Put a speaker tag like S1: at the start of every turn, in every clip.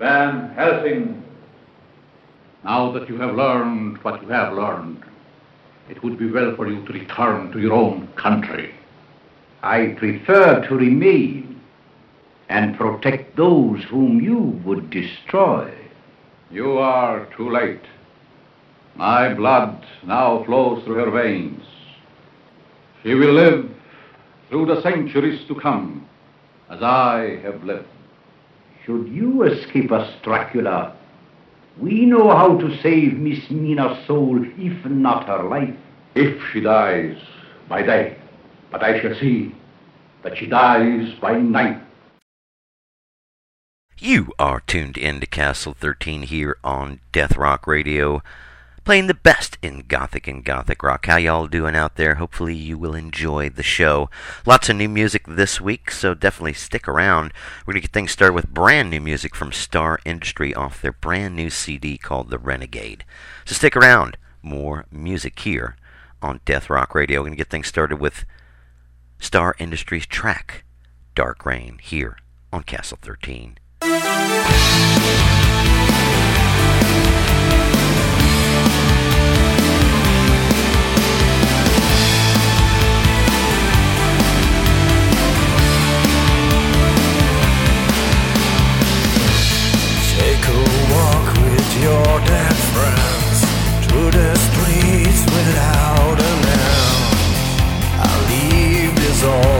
S1: Van Helsing, now that you have learned what you have learned, it would be well for you to return to your own country.
S2: I prefer to remain and protect those whom you would destroy.
S1: You are too late. My blood now flows through her veins. She will live through the centuries to come, as I have lived.
S2: Should you escape us, Dracula, we know how to save Miss Mina's soul, if not her life.
S1: If she dies by day, but I shall see that she dies by night.
S3: You are tuned in to Castle 13 here on Death Rock Radio, playing the best in Gothic and Gothic Rock. How y'all doing out there? Hopefully you will enjoy the show. Lots of new music this week, so definitely stick around. We're going to get things started with brand new music from Star Industry off their brand new CD called The Renegade. So stick around. More music here on Death Rock Radio. We're going to get things started with Star Industries track Dark Rain here on Castle 13.
S4: Your dead friends through the streets without an end. I'll leave this all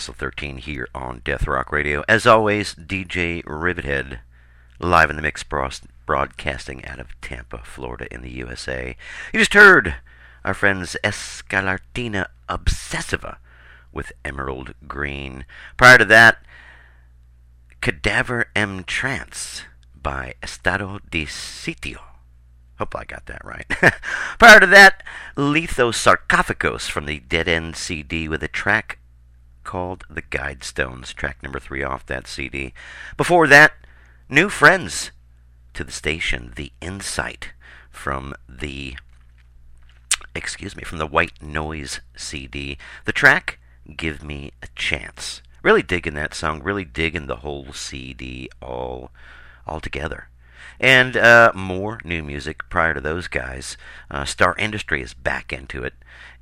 S3: Castle 13 here on Death Rock Radio. As always, DJ Rivethead, live in the mix, broadcasting out of Tampa, Florida, in the USA. You just heard our friends Escalartina Obsessiva with Emerald Green. Prior to that, Cadaver M Trance by Estado de Sitio. Hope I got that right. Prior to that, Lethos Sarcophagos from the Dead End CD with a track called The Guidestones, track number three off that CD. Before that, new friends to the station, The Insight from the excuse me, from the White Noise CD. The track Give Me a Chance. Really digging that song, really digging the whole CD all all together. And uh, more new music prior to those guys. Uh, Star Industry is back into it,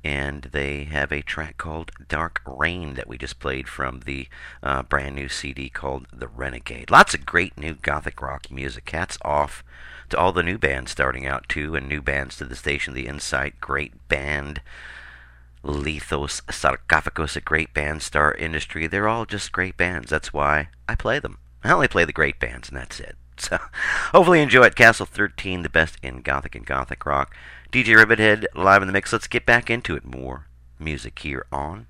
S3: and they have a track called Dark Rain that we just played from the uh, brand new CD called The Renegade. Lots of great new gothic rock music. Hats off to all the new bands starting out, too, and new bands to the station. The Insight, great band. Lethos Sarcophagos, a great band. Star Industry, they're all just great bands. That's why I play them. I only play the great bands, and that's it. So, hopefully, you enjoy it. Castle 13, the best in Gothic and Gothic rock. DJ Rivethead live in the mix. Let's get back into it. More music here on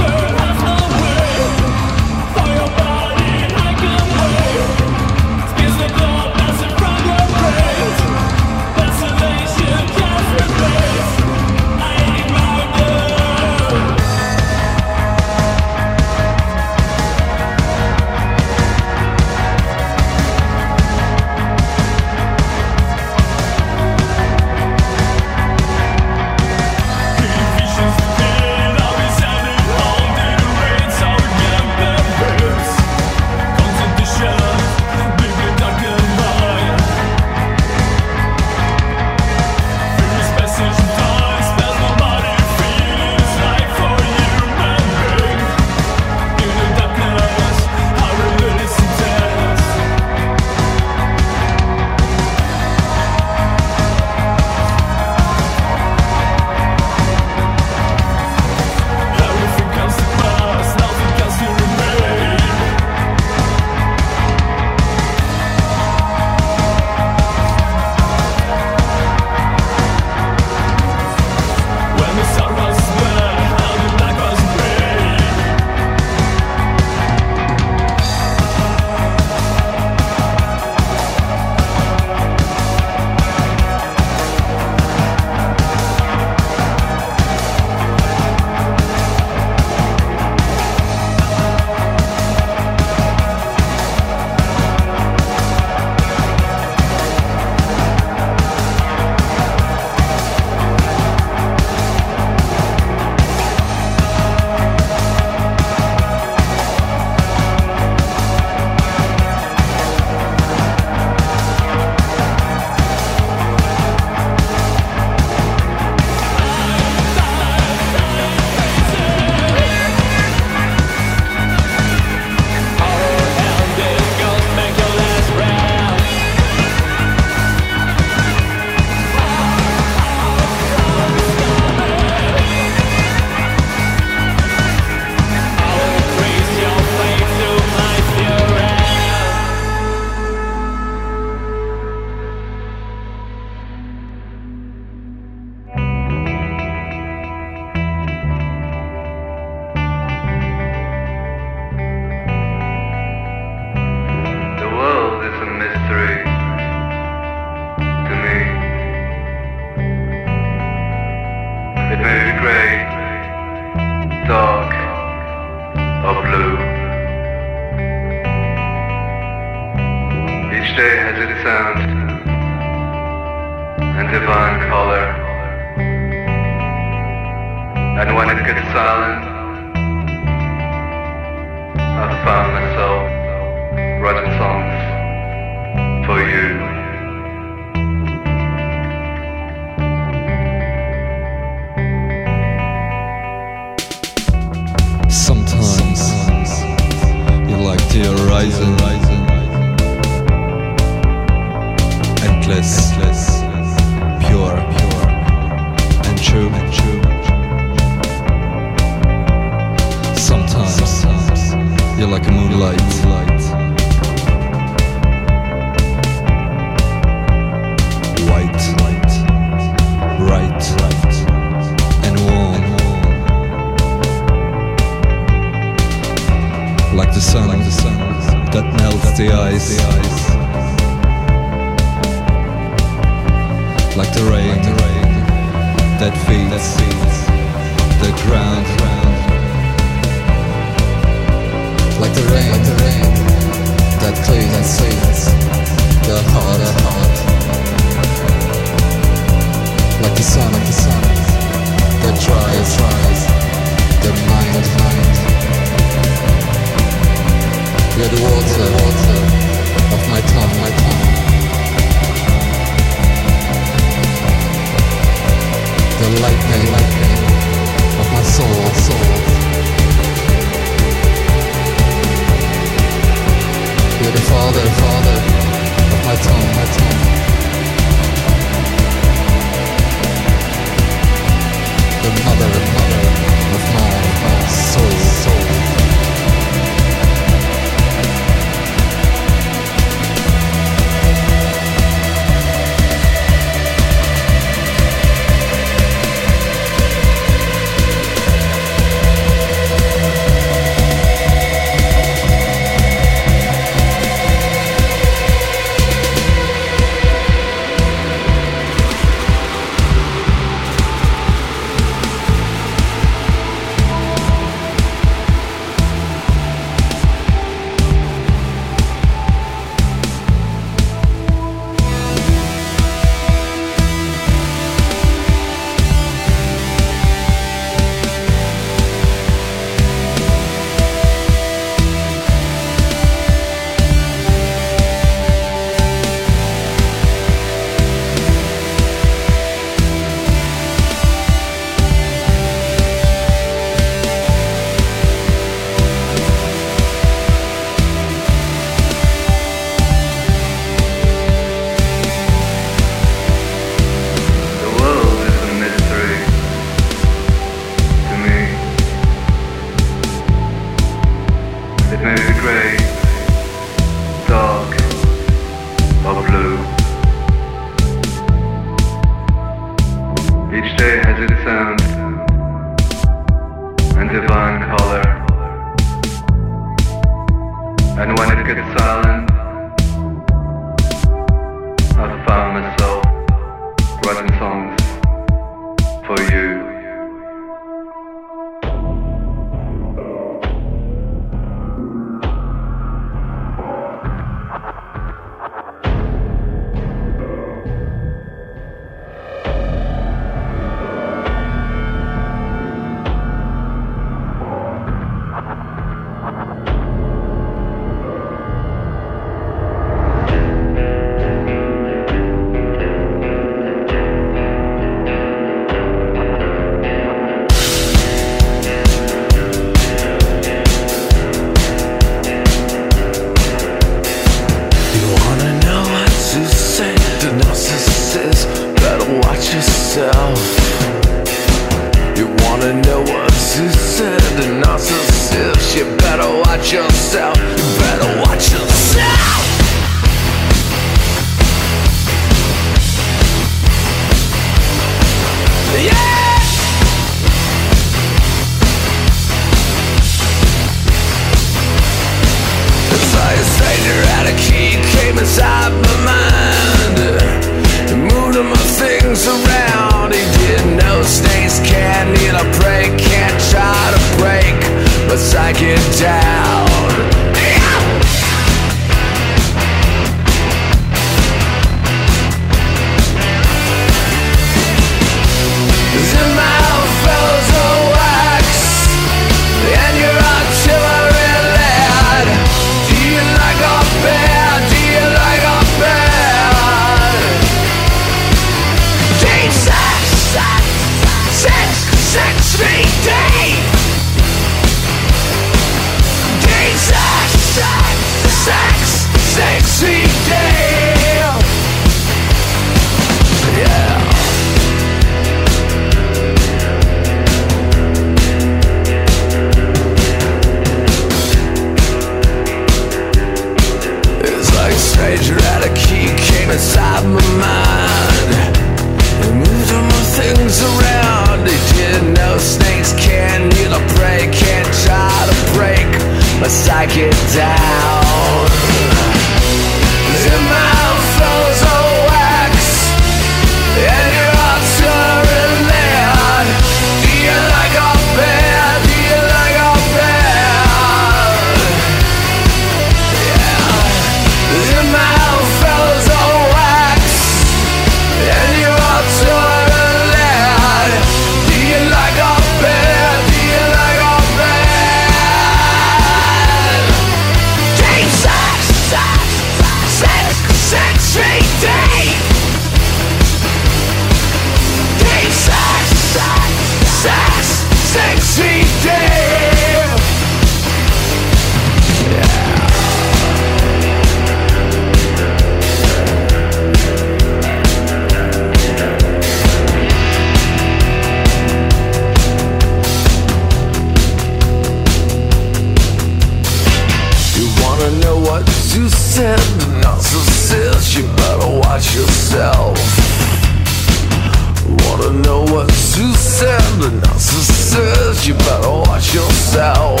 S5: You
S4: better watch yourself.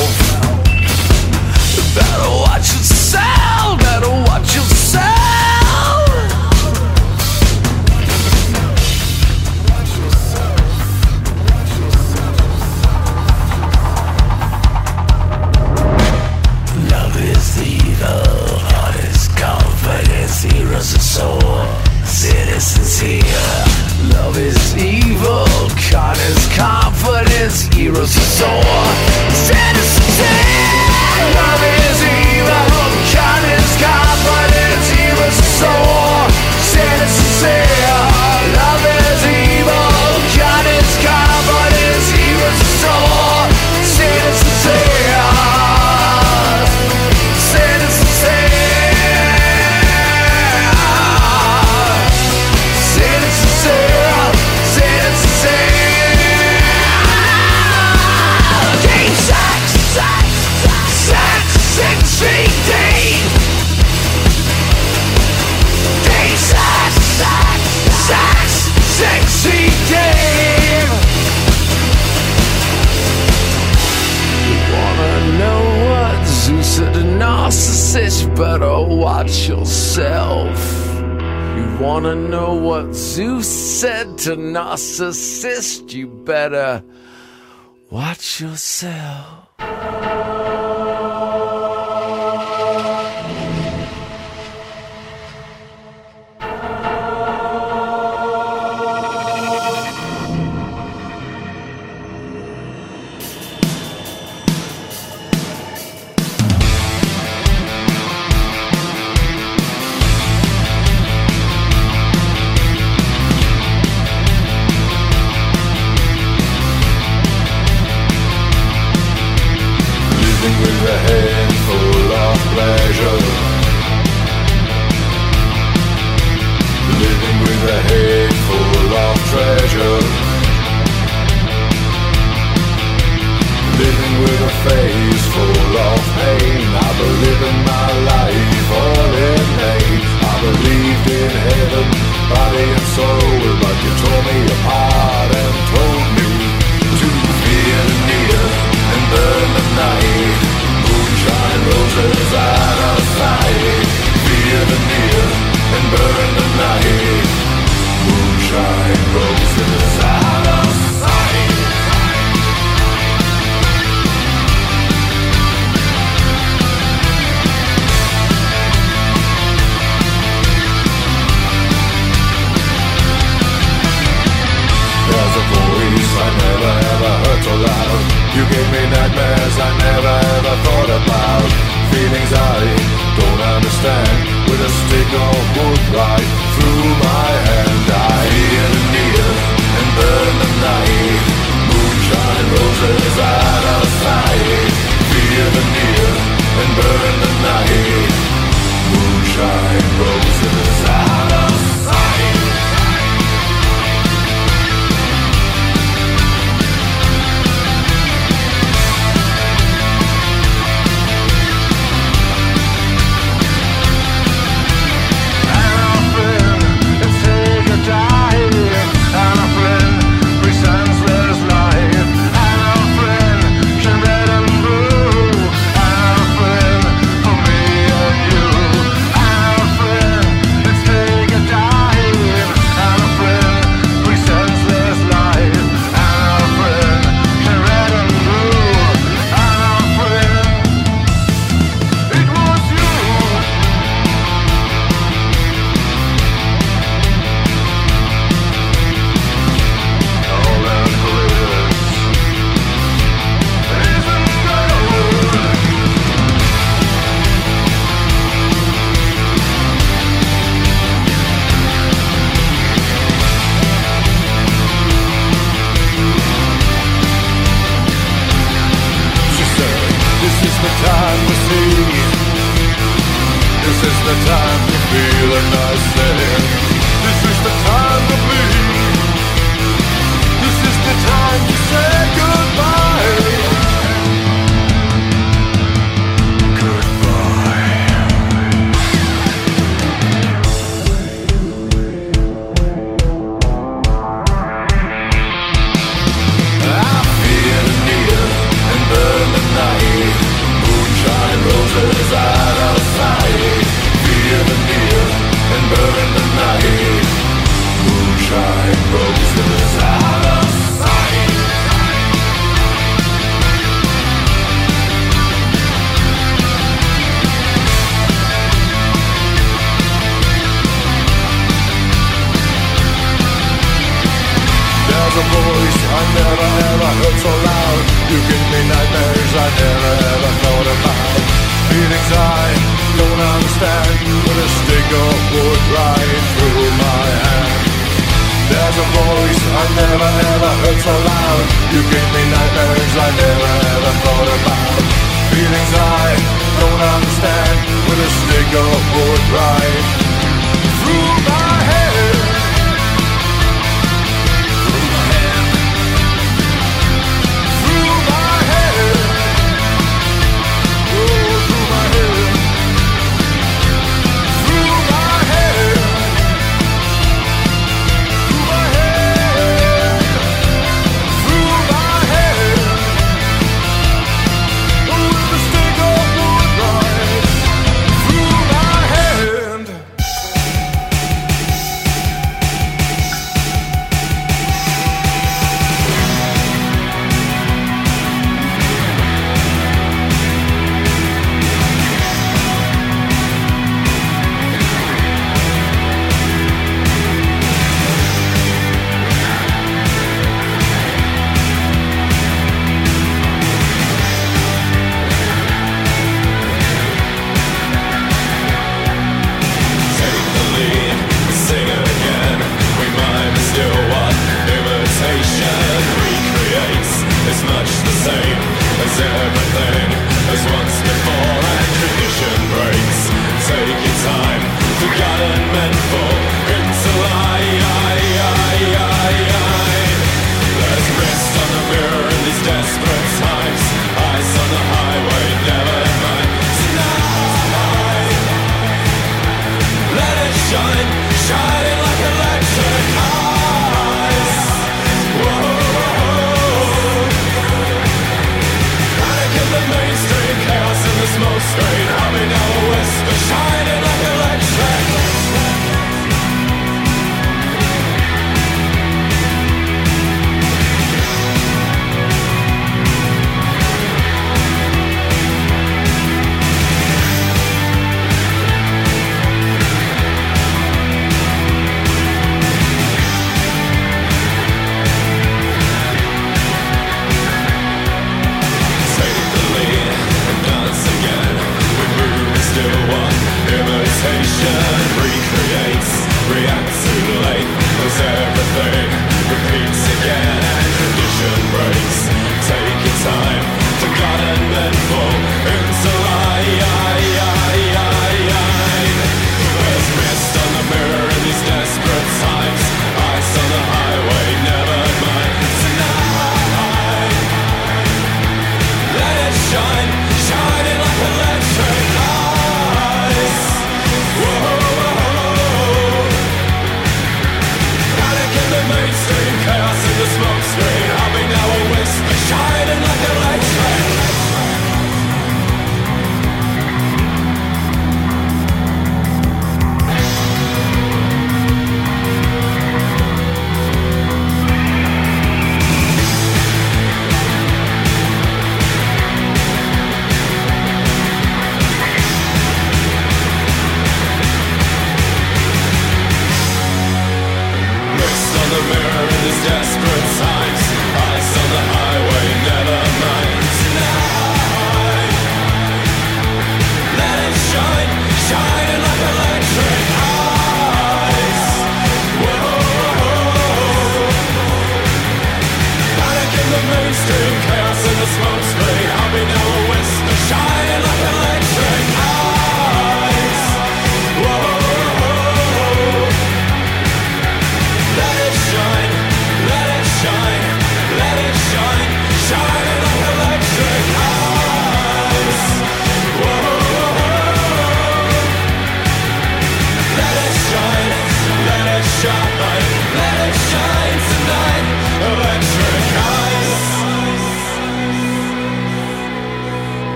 S4: You better watch yourself Better watch yourself. Love is evil Heart is heroes Love is evil, con is confidence, heroes are sore, sin is. Love is evil, con is confidence, heroes are sore, sin is. yourself. You wanna know what Zeus said to Narcissus? You better watch yourself.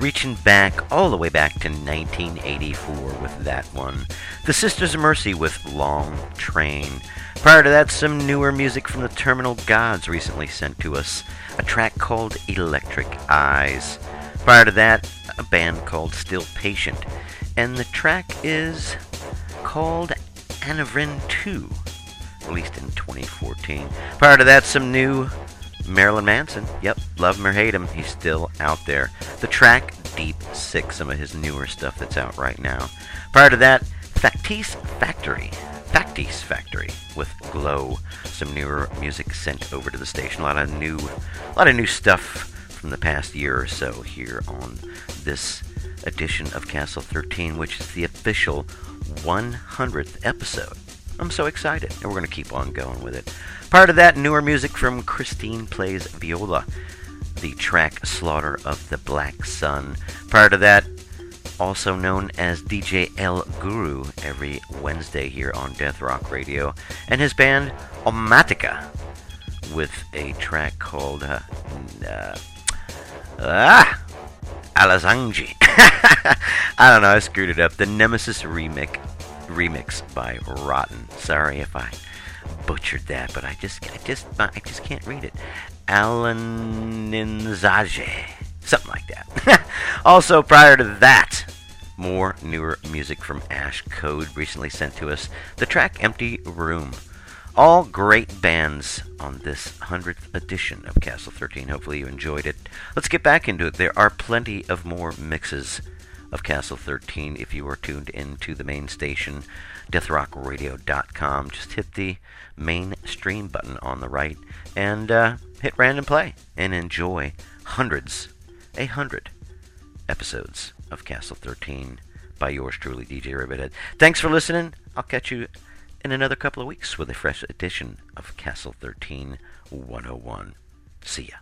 S3: Reaching back all the way back to 1984 with that one. The Sisters of Mercy with Long Train. Prior to that, some newer music from the Terminal Gods recently sent to us. A track called Electric Eyes. Prior to that, a band called Still Patient. And the track is called Anavrin 2, released in 2014. Prior to that, some new Marilyn Manson. Yep, love him or hate him, he's still out there. The track Deep Six, some of his newer stuff that's out right now. Prior to that, Factice Factory. Factice Factory with Glow. Some newer music sent over to the station. A lot of new, a lot of new stuff from the past year or so here on this edition of Castle 13, which is the official 100th episode. I'm so excited, and we're going to keep on going with it. Part of that, newer music from Christine Plays Viola, the track Slaughter of the Black Sun. Prior to that, also known as DJ El Guru, every Wednesday here on Death Rock Radio, and his band Omatica with a track called uh, uh, ah, Alazangi. I don't know, I screwed it up. The Nemesis remix, remix by Rotten. Sorry if I butchered that, but I just, I just, I just can't read it. Alaninzage, something like that. also, prior to that, more newer music from Ash Code recently sent to us. The track Empty Room. All great bands on this 100th edition of Castle 13. Hopefully you enjoyed it. Let's get back into it. There are plenty of more mixes of Castle 13 if you are tuned into the main station, deathrockradio.com. Just hit the main stream button on the right and uh, hit random play and enjoy hundreds, a hundred episodes of Castle 13 by yours truly, DJ Rivethead. Thanks for listening. I'll catch you in another couple of weeks with a fresh edition of Castle 13 101. See ya.